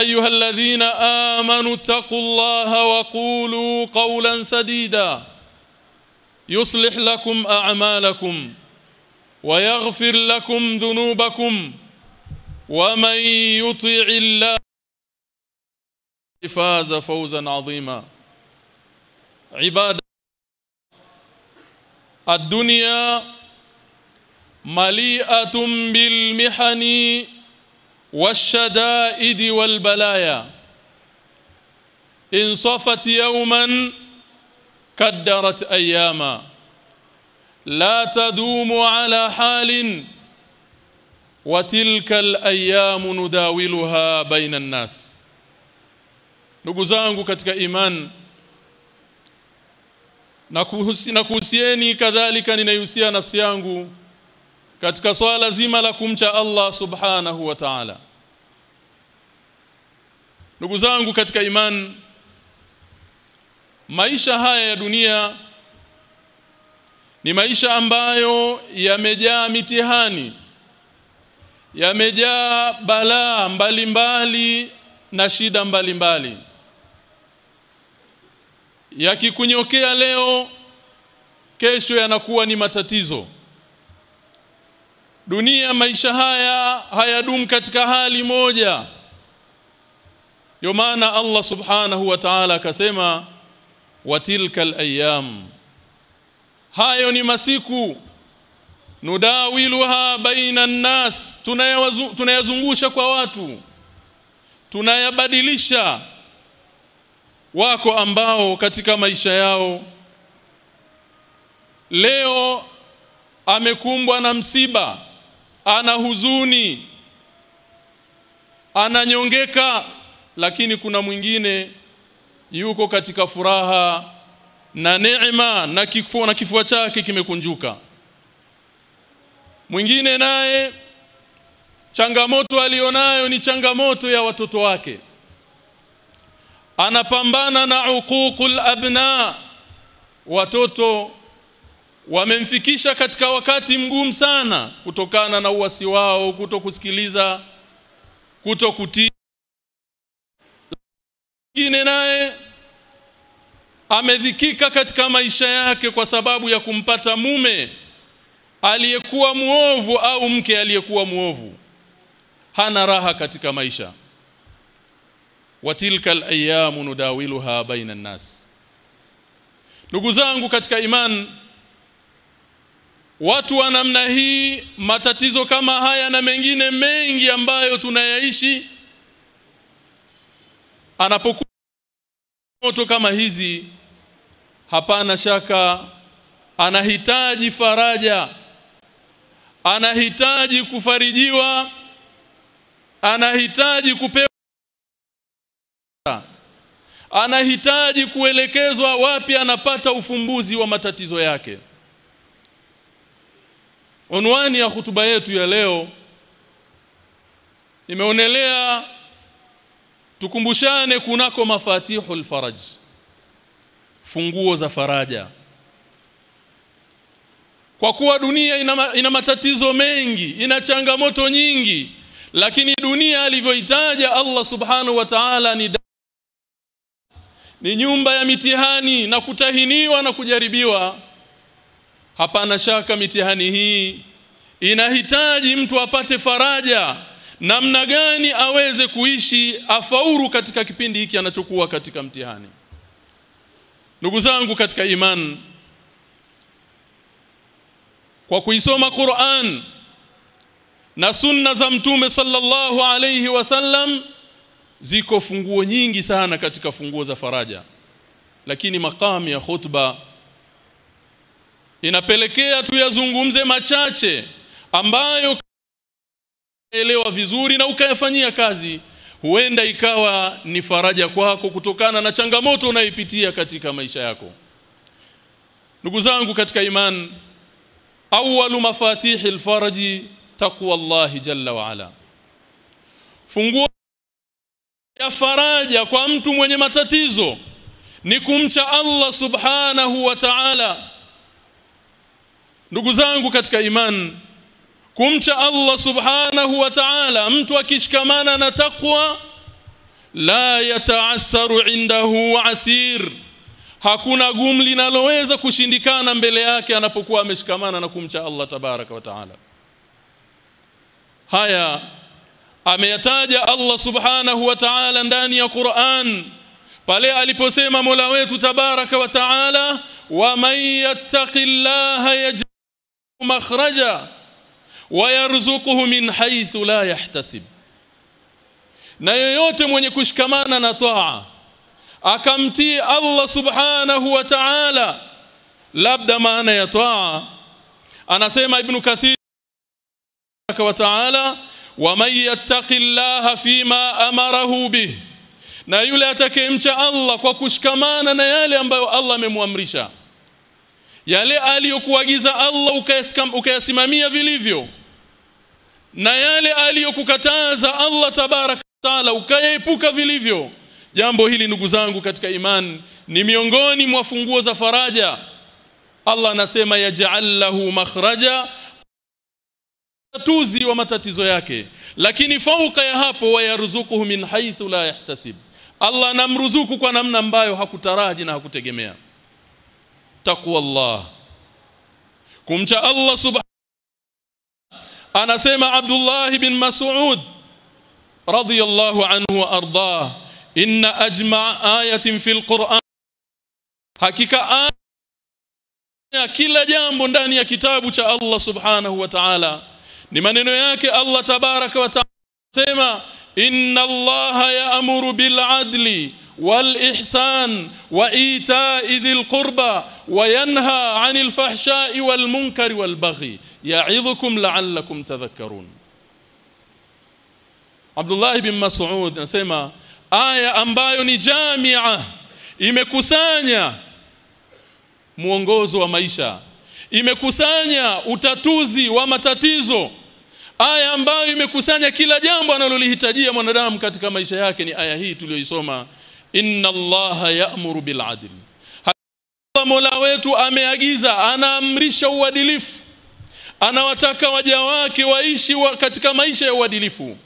أيها الذين آمنوا اتقوا الله وقولوا قولا سديدا يصلح لكم أعمالكم ويغفر لكم ذنوبكم ومن يطع الله فاز فوزا عظيما عباد الدنيا مليئة بالمحن والشدائد والبلايا إن صفت يوما كدرت أياما لا تدوم على حال وتلك الأيام نداولها بين الناس ndugu zangu katika iman na kuhusieni kadhalika ninaihusia nafsi yangu katika swala zima la kumcha Allah subhanahu wa ta'ala ndugu zangu katika imani maisha haya ya dunia ni maisha ambayo yamejaa mitihani yamejaa balaa mbalimbali na shida mbalimbali. Yakikunyokea leo kesho yanakuwa ni matatizo. Dunia maisha haya hayadumu katika hali moja ndio maana Allah subhanahu wa ta'ala akasema watilka alayam hayo ni masiku. Nudawiluha baina nas tunayazungusha kwa watu. Tunayabadilisha wako ambao katika maisha yao. Leo amekumbwa na msiba ana huzuni ananyongeka lakini kuna mwingine yuko katika furaha na neema na kifua na kifua chake kimekunjuka. Mwingine naye changamoto alionayo ni changamoto ya watoto wake. Anapambana na uququl abna. Watoto wamemfikisha katika wakati mgumu sana kutokana na uwasi wao kutokusikiliza kutokutii mwingine naye amedhikika katika maisha yake kwa sababu ya kumpata mume aliyekuwa muovu au mke aliyekuwa muovu hana raha katika maisha. Watilka alayamu nudawiluha baina nas ndugu zangu katika iman watu wa namna hii matatizo kama haya na mengine mengi ambayo tunayaishi anapokuwa moto kama hizi hapana shaka anahitaji faraja anahitaji kufarijiwa anahitaji kupewa anahitaji kuelekezwa wapi anapata ufumbuzi wa matatizo yake. Onwani ya hutuba yetu ya leo nimeonelea tukumbushane kunako mafatihul faraj. Funguo za faraja. Kwa kuwa dunia ina, ina matatizo mengi ina changamoto nyingi lakini dunia alivyoitaja Allah subhanahu wa ta'ala ni ni nyumba ya mitihani na kutahiniwa na kujaribiwa. Hapana shaka mitihani hii inahitaji mtu apate faraja namna gani aweze kuishi afauru katika kipindi hiki anachokuwa katika mtihani. Ndugu zangu katika iman kwa kuisoma Qur'an na sunna za mtume sallallahu alayhi wasallam ziko funguo nyingi sana katika funguo za faraja. Lakini makamu ya khutba inapelekea tuyazungumze machache ambayo elewa vizuri na ukayafanyia kazi huenda ikawa ni faraja kwako kutokana na changamoto unayopitia katika maisha yako. Ndugu zangu katika iman awwalu mafatihi alfaraji taqwa Allah jalla wa ala. Funguo ya faraja kwa mtu mwenye matatizo ni kumcha Allah subhanahu wa ta'ala. Ndugu zangu katika iman kumcha Allah subhanahu wa ta'ala mtu akishikamana na takwa la yataassaru indahu asir. Hakuna gumu linaloweza kushindikana mbele yake anapokuwa ameshikamana na kumcha Allah tabaraka wa taala. Haya ameyataja Allah subhanahu wa ta'ala ndani ya Qur'an pale aliposema Mola wetu tabaraka wa ta'ala wa man yattaqillaha yaj'al wa yarzuquhu min haythu la yahtasib. Na yoyote mwenye kushikamana na taa akamtii Allah subhanahu wa ta'ala labda maana ya taa anasema ibn kathir wa ta'ala wa man yattaqillaha fima amarahu bih. Na yule atakayemcha Allah kwa kushikamana na yale ambayo Allah amemwamrisha. Yale aliyokuagiza Allah ukayasimamia vilivyo na yale aliyokukataza Allah tabarak taala ukayaepuka vilivyo. Jambo hili ndugu zangu katika iman ni miongoni mwa funguo za faraja. Allah anasema yaj'al lahu makhraja tatuzi wa matatizo yake. Lakini fauka ya hapo wayaruzukuhu min haythu la yahtasib. Allah anamruzuku kwa namna ambayo hakutaraji na hakutegemea. Taqwa Allah kumcha Allah subhanahu anasema Abdullah bin Mas'ud radiyallahu anhu wa ardah inna ajma' ayatin fil Qur'an hakika aya kila jambo ndani ya kitabu cha Allah subhanahu wa ta'ala ni maneno yake Allah tabaraka wa ta'ala sema inna Allah ya'muru bil adli wal ihsan wa ita'i dhil qurba wa yanha 'anil ya'idhukum la'allakum tadhakkarun Abdullah ibn Mas'ud anasema aya ambayo ni jamia imekusanya mwongozo wa maisha imekusanya utatuzi wa matatizo. Aya ambayo imekusanya kila jambo analolihitajia mwanadamu katika maisha yake ni aya hii tuliyoisoma inna allaha ya'muru biladl Mola wetu ameagiza anaamrisha uadilifu anawataka waja wake waishi wa katika maisha ya uadilifu.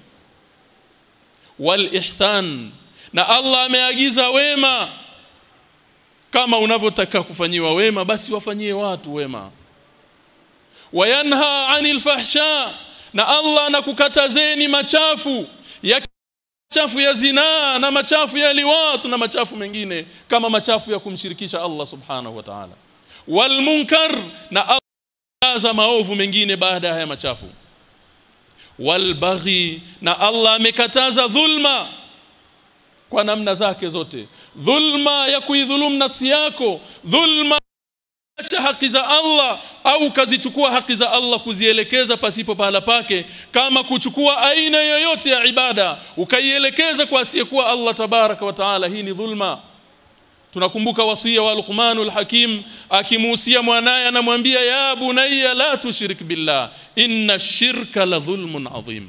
Wal ihsan na Allah ameagiza wema. Kama unavyotaka kufanyiwa wema basi wafanyie watu wema. Wayanha anil fahsha na Allah anakukatazeni machafu ya machafu ya zinaa na machafu ya liwatu na machafu mengine kama machafu ya kumshirikisha Allah subhanahu wa ta'ala. Wal munkar na Allah maovu mengine baada ya haya machafu. Walbaghi na Allah amekataza dhulma kwa namna zake zote. Dhulma ya kuidhulumu nafsi yako dhulma acha haki za Allah au kazichukua haki za Allah kuzielekeza pasipo pahala pake kama kuchukua aina yoyote ya ibada ukaielekeza kwa asiyekuwa Allah tabaraka wa taala hii ni dhulma tunakumbuka wasia wa Luqmanul Hakim akimuhusia mwanaye anamwambia ya bunayya la tushrik billah inna shirka la dhulmun adhim.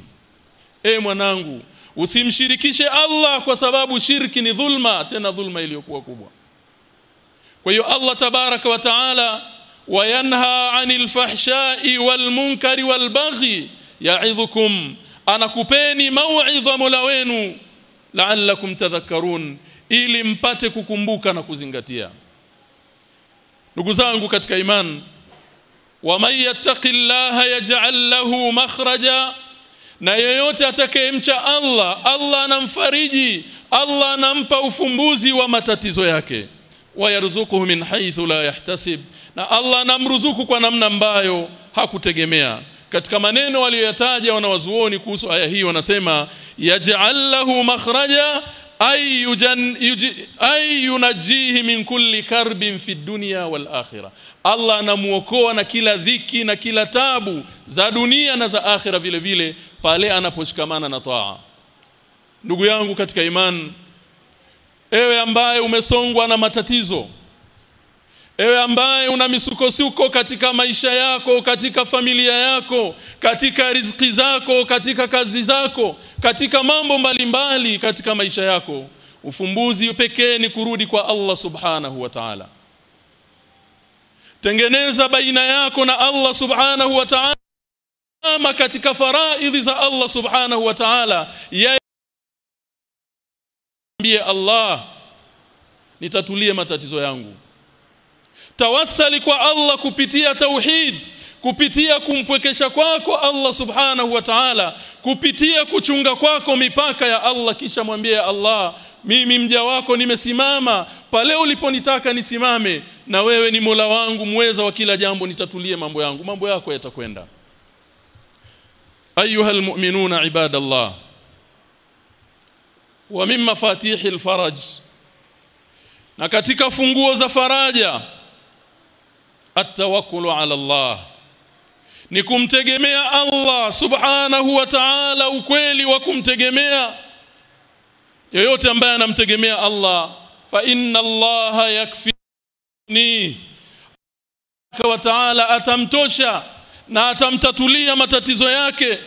E mwanangu usimshirikishe Allah kwa sababu shirki ni dhulma tena dhulma iliyokuwa kubwa. Kwa hiyo Allah tabaraka wa taala wayanha anil fahshai wal munkari wal baghi ya'idhukum anakupeni mau'idha mola wenu la'allakum tadhakkarun ili mpate kukumbuka na kuzingatia. Ndugu zangu katika imani wa man yattaqillaha yaj'al lahu makhraja na yeyote atakayemcha Allah Allah anamfariji Allah anampa ufumbuzi wa matatizo yake. Wayarzuquhu min haythu la yahtasib na Allah anamruzuku kwa namna ambayo hakutegemea. Katika maneno waliyoyataja wanawazuoni kuhusu aya hii wanasema yaj'al lahu makhraja ay yunajihi min kulli karbin fi dunya wal akhirah. Allah anamuokoa na kila dhiki na kila tabu za dunia na za akhira vile vile pale anaposhikamana na taa. Ndugu yangu katika imani ewe ambaye umesongwa na matatizo ewe ambaye una misukosuko katika maisha yako katika familia yako katika riziki zako katika kazi zako katika mambo mbalimbali mbali katika maisha yako ufumbuzi pekee ni kurudi kwa Allah subhanahu wa ta'ala. Tengeneza baina yako na Allah subhanahu wa ta'ala katika faraidhi za Allah subhanahu wa ta'ala Yeye Allah nitatulie matatizo yangu tawassali kwa Allah kupitia tauhid kupitia kumpwekesha kwako Allah subhanahu wa ta'ala kupitia kuchunga kwako mipaka ya Allah kisha mwambie Allah mimi mja wako nimesimama pale uliponitaka nisimame na wewe ni Mola wangu mweza wa kila jambo nitatulie mambo yangu mambo yako yatakwenda. Ayuha almu'minuna ibadallah wa mimma fatihi alfaraj na katika funguo za faraja atawakkulu ala Allah. Ni kumtegemea Allah subhanahu wa ta'ala ukweli wa kumtegemea. Yoyote ambaye anamtegemea Allah fa inna Allah yakfini. Wa ta'ala atamtosha na atamtatulia matatizo yake.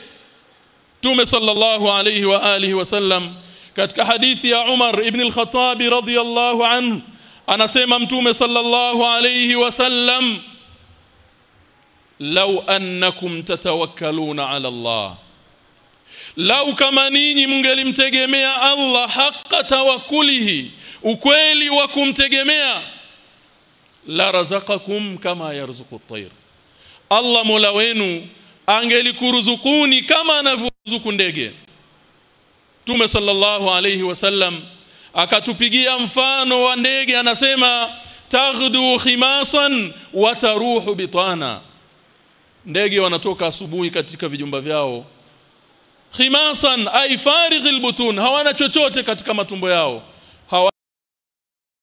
Tume sallallahu alayhi wa alihi wasallam katika hadithi ya Umar ibn al-Khattab radhiyallahu anhu anasema mtume sallallahu alayhi wasallam law annakum tatawakkaluna ala Allah lau kama ninyi mngelimtegemea Allah haqqa tawakkulihi ukweli wa kumtegemea la razaqakum kama yarzuqu at-tayr. Allah Mola wenu angelikuruzukuni kama anavyoruzuku ndege. Tume sallallahu alayhi wasallam akatupigia mfano wa ndege anasema taghdu khimasan wa taruhu bitana. Ndege wanatoka asubuhi katika vijumba vyao. Khimasan ay farighil butun hawana chochote katika matumbo yao.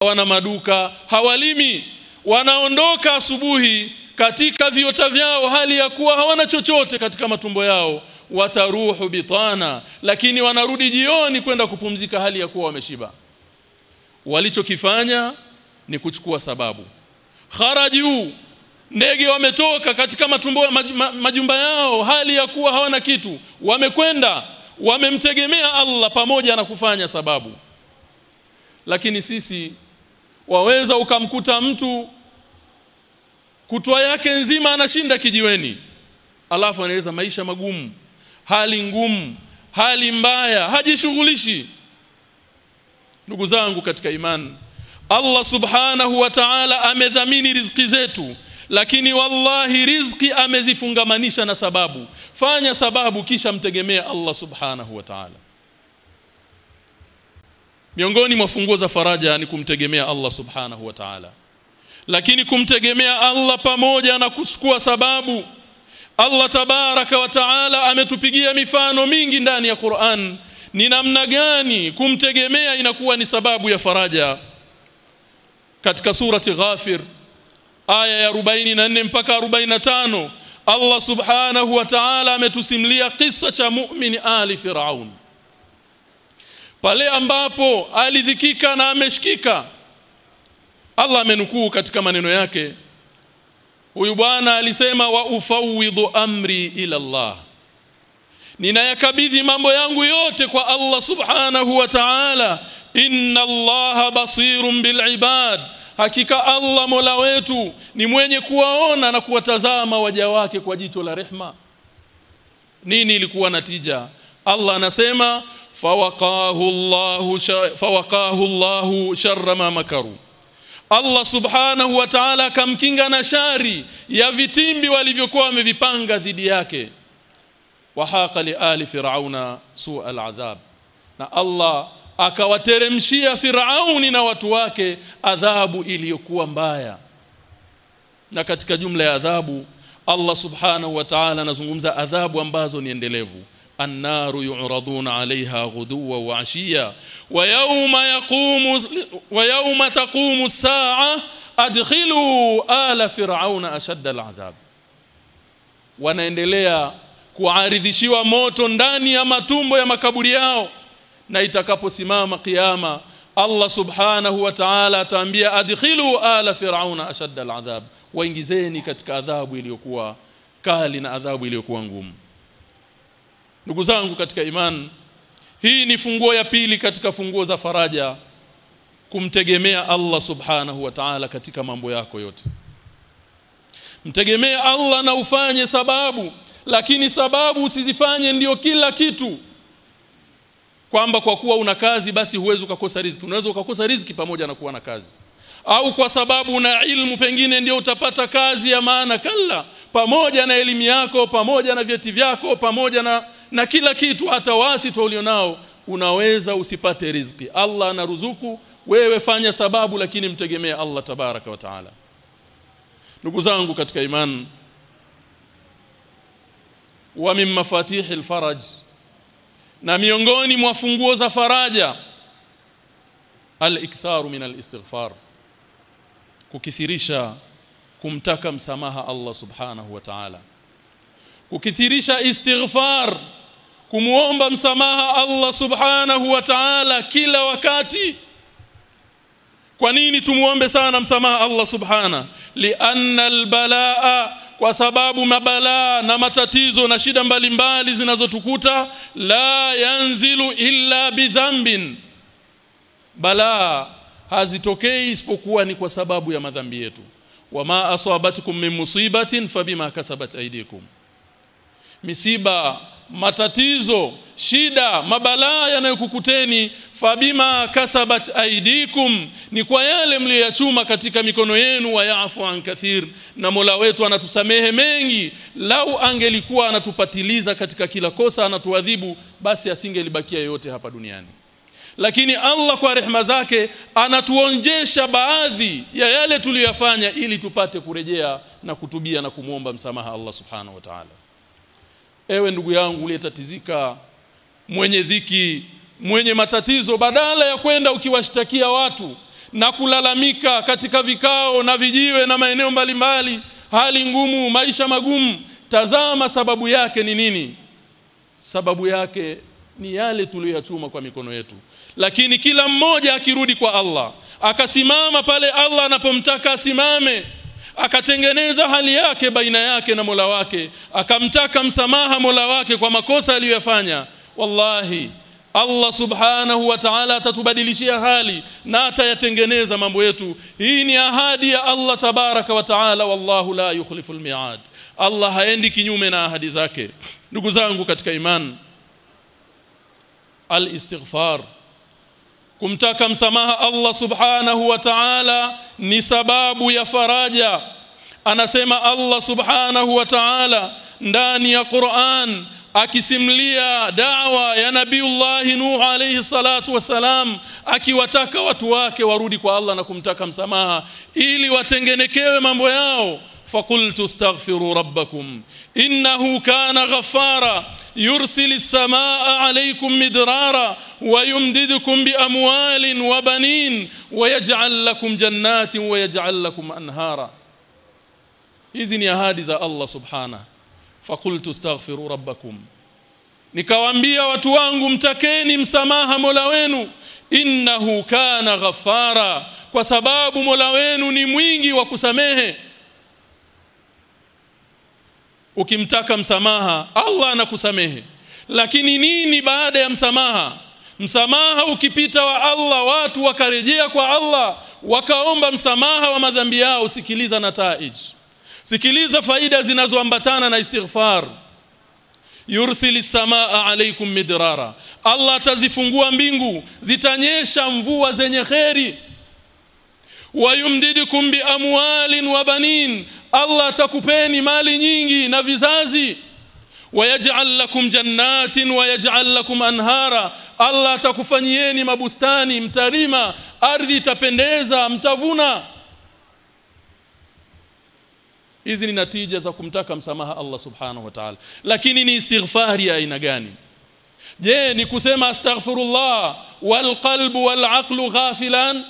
Hawana maduka hawalimi. Wanaondoka asubuhi katika viota vyao hali ya kuwa hawana chochote katika matumbo yao. Wataruhu bitana lakini wanarudi jioni kwenda kupumzika hali ya kuwa wameshiba walichokifanya ni kuchukua sababu. Kharaju ndege wametoka katika matumbo majumba yao hali ya kuwa hawana kitu. Wamekwenda wamemtegemea Allah pamoja na kufanya sababu. Lakini sisi waweza ukamkuta mtu kutwa yake nzima anashinda kijiweni. Alafu anaeleza maisha magumu hali ngumu hali mbaya hajishughulishi ndugu zangu katika imani Allah subhanahu wa ta'ala amedhamini riziki zetu lakini wallahi riziki amezifungamanisha na sababu. Fanya sababu kisha mtegemea Allah subhanahu wa ta'ala. Miongoni mwa funguo za faraja ni kumtegemea Allah subhanahu wa ta'ala. Lakini kumtegemea Allah pamoja na kusukua sababu Allah tabaraka wa taala ametupigia mifano mingi ndani ya Qur'an ni namna gani kumtegemea inakuwa ni sababu ya faraja? Katika surati Ghafir aya ya 44 mpaka 45 Allah subhanahu wa ta'ala ametusimlia kisa cha mu'min ali Firaun. Pale ambapo alidhikika na ameshikika Allah amenukuu katika maneno yake huyu bwana alisema wa ufawidhu amri ila Allah ninayakabidhi mambo yangu yote kwa Allah subhanahu wa ta'ala. Inna Allah basirun bil ibad. Hakika Allah Mola wetu ni mwenye kuwaona na kuwatazama waja wake kwa jicho la rehma. Nini ilikuwa natija Allah anasema fawaqahu Allah fawaqahu Allah sharra ma makaru. Allah subhanahu wa ta'ala akamkinga na shari ya vitimbi walivyokuwa wamevipanga dhidi yake wahaqa liali firauna suu aladhab. Na Allah akawateremshia Firauni na watu wake adhabu iliyokuwa mbaya. Na katika jumla ya adhabu Allah subhanahu wa ta'ala anazungumza adhabu ambazo ni endelevu. Annaru yuraduna alaiha ghuduwa wa ashiya. Wa yawma yaqumu wa yawma taqumu saa adkhilu ala fir'auna ashadda al'adhab. Wanaendelea kuaridhishiwa moto ndani ya matumbo ya makaburi yao. Na itakaposimama kiyama Allah subhanahu wa ta'ala ataambia adkhilu ala fir'auna ashadda al'adhab. Waingizeni katika adhabu iliyokuwa kali na adhabu iliyokuwa ngumu. Ndugu zangu katika iman hii ni funguo ya pili katika funguo za faraja kumtegemea Allah subhanahu wa ta'ala katika mambo yako yote. Mtegemee Allah na ufanye sababu lakini sababu usizifanye ndiyo kila kitu. Kwamba kwa kuwa una kazi basi huwezi ukakosa riziki. Unaweza ukakosa riziki pamoja na kuwa na kazi. Au kwa sababu una ilmu pengine ndio utapata kazi ya maana kalla. Pamoja na elimu yako pamoja na vyeti vyako pamoja na na kila kitu hata wasi tu ulionao unaweza usipate riziki. Allah anaruzuku. Wewe fanya sababu lakini mtegemea Allah tabaraka wa taala. Ndugu zangu katika imani wa min mafatihi alfaraj na miongoni mwa funguo za faraja al-iktharu min al-istighfar kukithirisha kumtaka msamaha Allah subhanahu wa ta'ala kukithirisha istighfar kumuomba msamaha Allah subhanahu wa ta'ala kila wakati. Kwa nini tumuombe sana msamaha Allah subhana? Lianna albalaa kwa sababu mabalaa na matatizo na shida mbalimbali zinazotukuta la yanzilu illa bidhambin. Balaa hazitokei isipokuwa ni kwa sababu ya madhambi yetu. Wama asabatkum min musibatin fabima kasabat aydikum. Misiba matatizo shida mabalaa yanayokukuteni fabima kasabat aidikum ni kwa yale mliyachuma katika mikono yenu wa yafu an kathir. Na Mola wetu anatusamehe mengi. Lau angelikuwa anatupatiliza katika kila kosa anatuadhibu basi asingelibakia yote hapa duniani. Lakini Allah kwa rehema zake anatuonjesha baadhi ya yale tuliyofanya ili tupate kurejea na kutubia na kumwomba msamaha Allah subhanahu wa ta'ala. Ewe ndugu yangu uliyetatizika mwenye dhiki mwenye matatizo badala ya kwenda ukiwashtakia watu na kulalamika katika vikao na vijiwe na maeneo mbalimbali hali ngumu maisha magumu tazama sababu yake ni nini. Sababu yake ni yale tuliyoyachuma kwa mikono yetu. Lakini kila mmoja akirudi kwa Allah akasimama pale Allah anapomtaka asimame akatengeneza hali yake baina yake na Mola wake akamtaka msamaha Mola wake kwa makosa aliyoyafanya wallahi Allah subhanahu wa ta'ala atatubadilishia hali na atayatengeneza mambo yetu. Hii ni ahadi ya Allah tabaraka wa ta'ala wallahu la yukhlifu miad. Allah haendi kinyume na ahadi zake. Ndugu zangu katika imani al-istighfar kumtaka msamaha Allah subhanahu wa ta'ala ni sababu ya faraja. Anasema Allah subhanahu wa ta'ala ndani ya Qur'an akisimlia da'wa ya nabiiullah Nuh alayhi salatu wasalam akiwataka watu wake warudi kwa Allah na kumtaka msamaha ili watengenekewe mambo yao faqultu astaghfiru rabbakum innahu kana ghaffara يرسل السماء عليكم مدرارا ويمددكم بأموال وبنين ويجعل لكم جنات ويجعل لكم أنهارا hizi ni ahadi za Allah subhana fakultu astaghfiru rabbakum. Nikawaambia watu wangu mtakeni msamaha Mola wenu. Innahu kana ghaffara kwa sababu Mola wenu ni mwingi wa kusamehe. Ukimtaka msamaha Allah anakusamehe. Lakini nini baada ya msamaha? Msamaha ukipita wa Allah watu wakarejea kwa Allah wakaomba msamaha wa madhambi yao sikiliza nataij sikiliza faida zinazoambatana na istighfar. Yursili samaa alaikum midrara. Allah atazifungua mbingu zitanyesha mvua zenye kheri. Wayumdidukum biamwalin wa banin. Allah atakupeni mali nyingi na vizazi. Wayaj'al lakum jannatin wayaj'al lakum anhara. Allah atakufanyieni mabustani mtarima. Ardhi itapendeza mtavuna hizi ni natija za kumtaka msamaha Allah subhanahu wa ta'ala. Lakini ni istighfari ya aina gani? Je ni kusema astaghfirullah wal qalbu wal aqlu ghafilan?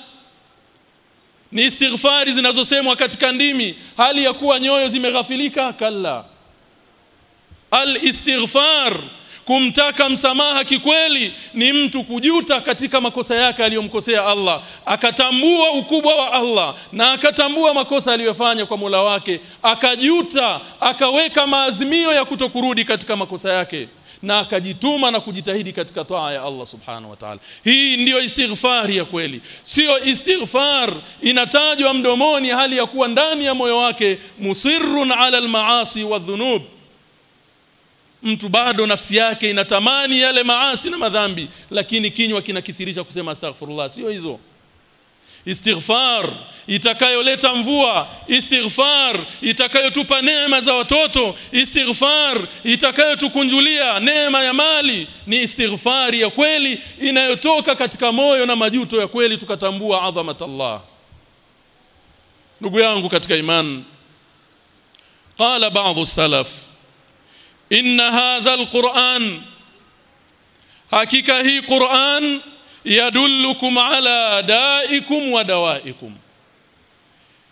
Ni istighfari zinazosemwa katika ndimi hali ya kuwa nyoyo zimeghafilika? Kalla. Al-istighfar kumtaka msamaha kikweli ni mtu kujuta katika makosa yake aliyomkosea Allah akatambua ukubwa wa Allah na akatambua makosa aliyofanya kwa Mola wake akajuta akaweka maazimio ya kutokurudi katika makosa yake na akajituma na kujitahidi katika toa ya Allah subhanahu wa ta'ala. Hii ndiyo istighfari ya kweli. Sio istighfar inatajwa mdomoni hali ya kuwa ndani ya moyo wake musirrun ala almaasi wadhunub mtu bado nafsi yake inatamani yale maasi na madhambi lakini kinywa kinakithirisha kusema astaghfirullah. Sio hizo. Istighfar itakayoleta mvua istighfar itakayotupa neema za watoto istighfar itakayotukunjulia neema ya mali ni istighfari ya kweli inayotoka katika moyo na majuto ya kweli tukatambua adhamat Allah ndugu yangu katika iman qala ba'dhu salaf inna hadha alquran. Hakika hii quran yadullukum ala daikum wa dawaikum.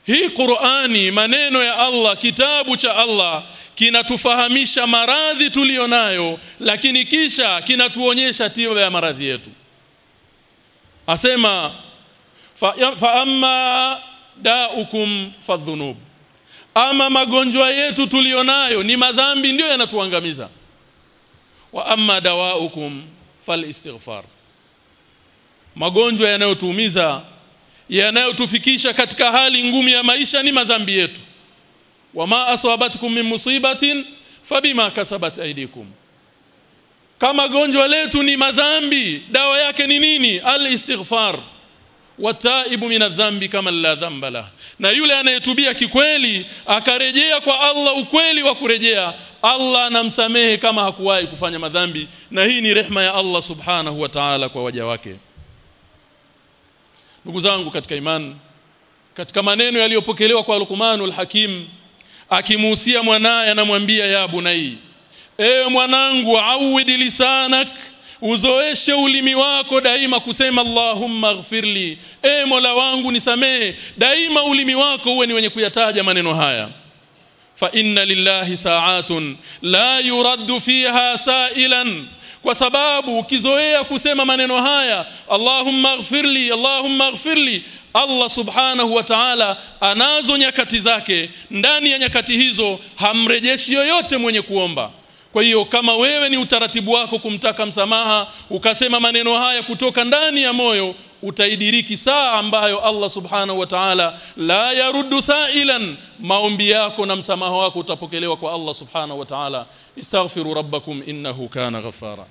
Hii Qur'ani maneno ya Allah kitabu cha Allah kinatufahamisha maradhi tuliyonayo lakini kisha kinatuonyesha tiba ya maradhi yetu. Asema fa, fa amma daukum fadhunub ama magonjwa yetu tulionayo ni madhambi ndiyo yanatuangamiza. Wa amma dawaukum fal istighfar magonjwa yanayotuumiza yanayotufikisha katika hali ngumu ya maisha ni madhambi yetu. Wama asabatkum min musibatin fabima kasabat aydikum. Kama gonjwa letu ni madhambi dawa yake ni nini? Al-istighfar wataibu min dhambi kama la dhamba la na yule anayetubia kikweli akarejea kwa Allah ukweli wa kurejea Allah anamsamehe kama hakuwahi kufanya madhambi. Na hii ni rehma ya Allah subhanahu wa ta'ala kwa waja wake. Ndugu zangu katika imani katika maneno yaliyopokelewa kwa Luqmanul Hakim akimuhusia mwanaye anamwambia ya bunai ewe mwanangu awid lisanak uzoeshe ulimi wako daima kusema Allahumma ighfirli. E Mola wangu nisamee daima ulimi wako uwe ni wenye kuyataja maneno haya. Fa inna lillahi sa'atun la yuraddu fiha sa'ilan. Kwa sababu ukizoea kusema maneno haya Allahumma ighfirli Allahumma ighfirli Allah subhanahu wa ta'ala anazo nyakati zake. Ndani ya nyakati hizo hamrejeshi yoyote mwenye kuomba kwa hiyo kama wewe ni utaratibu wako kumtaka msamaha ukasema maneno haya kutoka ndani ya moyo utaidiriki saa ambayo Allah subhanahu wa ta'ala la yaruddu sa'ilan maombi yako na msamaha wako utapokelewa kwa Allah subhanahu wa ta'ala. Istaghfiru rabbakum innahu kana ghaffara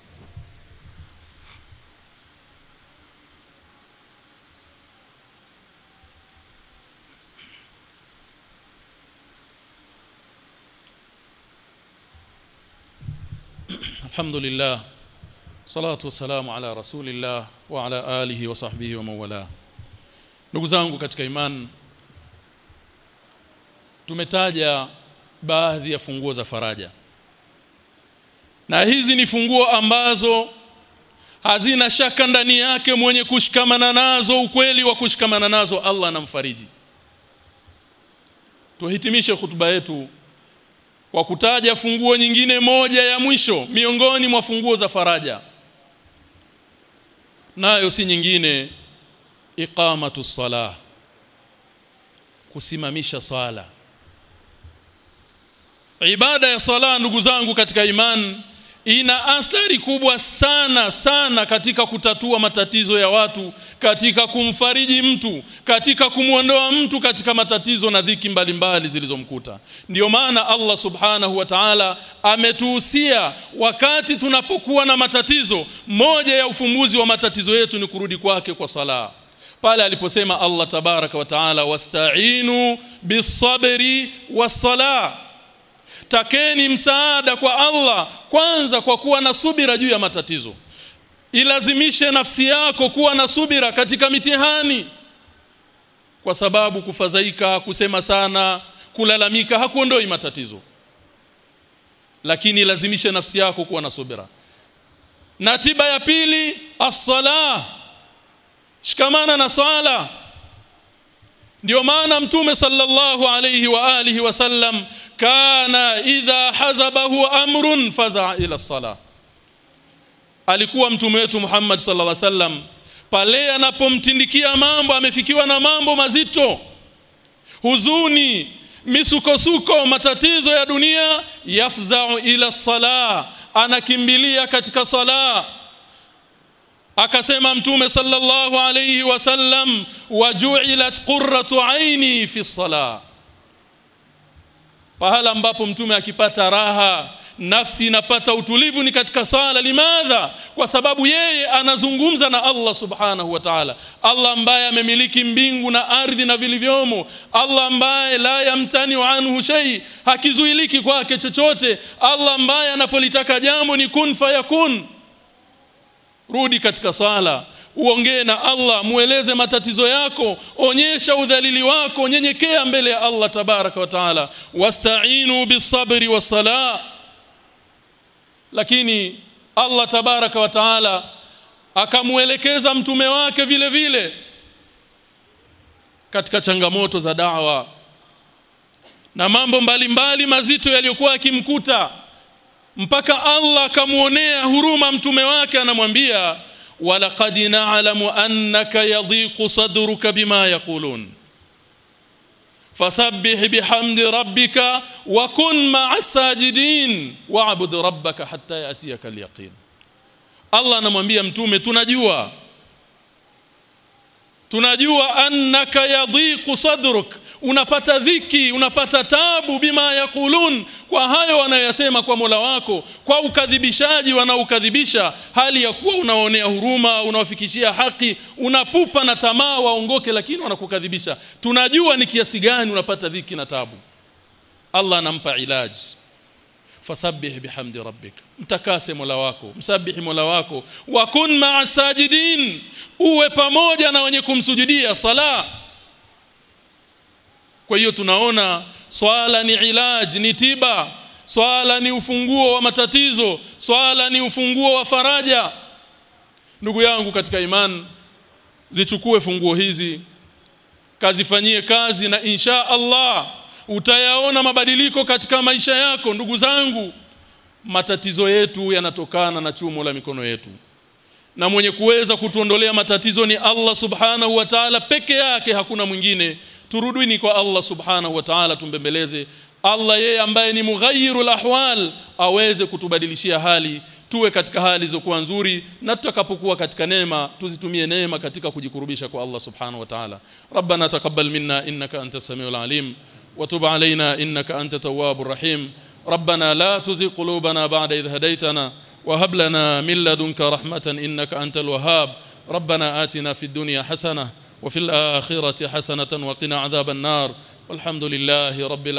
الحمد لله صلاه والسلام على رسول الله وعلى اله وصحبه ومن والاه ndugu zangu katika imani tumetaja baadhi ya funguo za faraja na hizi ni funguo ambazo hazina shaka ndani yake mwenye kushikamana nazo ukweli wa kushikamana nazo Allah anamfariji tuhitimishe hutuba yetu kwa kutaja funguo nyingine moja ya mwisho miongoni mwa funguo za faraja. Nayo si nyingine iqamatu salah kusimamisha sala ibada ya sala ndugu zangu katika imani ina athari kubwa sana sana katika kutatua matatizo ya watu katika kumfariji mtu katika kumwondoa mtu katika matatizo na dhiki mbalimbali zilizomkuta. Ndiyo maana Allah subhanahu wa ta'ala ametuhusia wakati tunapokuwa na matatizo moja ya ufumbuzi wa matatizo yetu ni kurudi kwake kwa sala pale aliposema Allah tabaraka wa taala wasta'inu bis-sabri was-salah takeni msaada kwa Allah kwanza kwa kuwa na subira juu ya matatizo. Ilazimishe nafsi yako kuwa na subira katika mitihani. Kwa sababu kufadhaika kusema sana kulalamika hakuondoi matatizo. Lakini lazimishe nafsi yako kuwa na subira. Na tiba ya pili as-salah. Shikamana na sala ndio maana mtume sallallahu alayhi wa alihi wasallam kana idha hazabahu amrun faza ila sala alikuwa mtume wetu Muhammad sallallahu alaihi wasallam. Pale anapomtindikia mambo amefikiwa na mambo mazito. Huzuni misukosuko matatizo ya dunia yafzau ila sala anakimbilia katika sala akasema mtume sallallahu alayhi wasallam waju'ilat qurratu aini fi salah pahala ambapo mtume akipata raha nafsi inapata utulivu ni katika sala limadha kwa sababu yeye anazungumza na Allah subhanahu wa ta'ala. Allah ambaye amemiliki mbingu na ardhi na vilivyomo Allah ambaye la yamtani anhu shay hakizuiliki kwake chochote. Allah ambaye anapolitaka jambo ni kun fayakun. Rudi katika sala uongee na Allah mueleze matatizo yako onyesha udhalili wako nyenyekea mbele ya Allah tabaraka wa taala. Wasta'inu bisabri wasala lakini Allah tabaraka wa taala akamuelekeza mtume wake vile vile katika changamoto za dawa na mambo mbalimbali mbali mazito yaliyokuwa yakimkuta mpaka Allah akamuonea huruma mtume wake anamwambia walaqad na'lamu annaka yadhiqu sadruka bima yaqulun fasabbih bihamdi rabbika wa kun ma'as sajidin wa'bud rabbaka hatta yatiyaka al-yaqin Allah anamwambia mtume tunajua tunajua annaka yadhiqu sadruk. Unapata dhiki unapata tabu bima yakulun. Kwa hayo wanayosema kwa Mola wako kwa ukadhibishaji wanaukadhibisha hali ya kuwa unaonea huruma unawafikishia haki unapupa na tamaa waongoke lakini wanakukadhibisha. Tunajua ni kiasi gani unapata dhiki na tabu Allah anampa ilaji fasabbih bihamdi rabbik. Mtakase mola wako. Msabihi mola wako. Wa kun ma'a sajidin. Uwe pamoja na wenye kumsujudia sala. Kwa hiyo tunaona swala ni ilaji ni tiba. Swala ni ufunguo wa matatizo. Swala ni ufunguo wa faraja. Ndugu yangu katika imani zichukue funguo hizi. Kazifanyie kazi na insha Allah utayaona mabadiliko katika maisha yako ndugu zangu. Matatizo yetu yanatokana na chumo la mikono yetu. Na mwenye kuweza kutuondolea matatizo ni Allah subhanahu wa ta'ala. Peke yake hakuna mwingine. Turudini kwa Allah subhanahu wa ta'ala tumbembeleze. Allah yeye ambaye ni mughayyirul ahwal aweze kutubadilishia hali tuwe katika hali zilizokuwa nzuri na tutakapokuwa katika neema tuzitumie neema katika kujikurubisha kwa Allah subhanahu wa ta'ala. Rabbana taqabbal minna innaka antas samiul alim وتب علينا إنك أنت تواب رحيم ربنا لا تزغ قلوبنا بعد إذ هديتنا وهب لنا من لدنك رحمة إنك أنت الوهاب. ربنا آتنا في الدنيا حسنة وفي الآخرة حسنة وقنا عذاب النار. والحمد لله رب العالمين.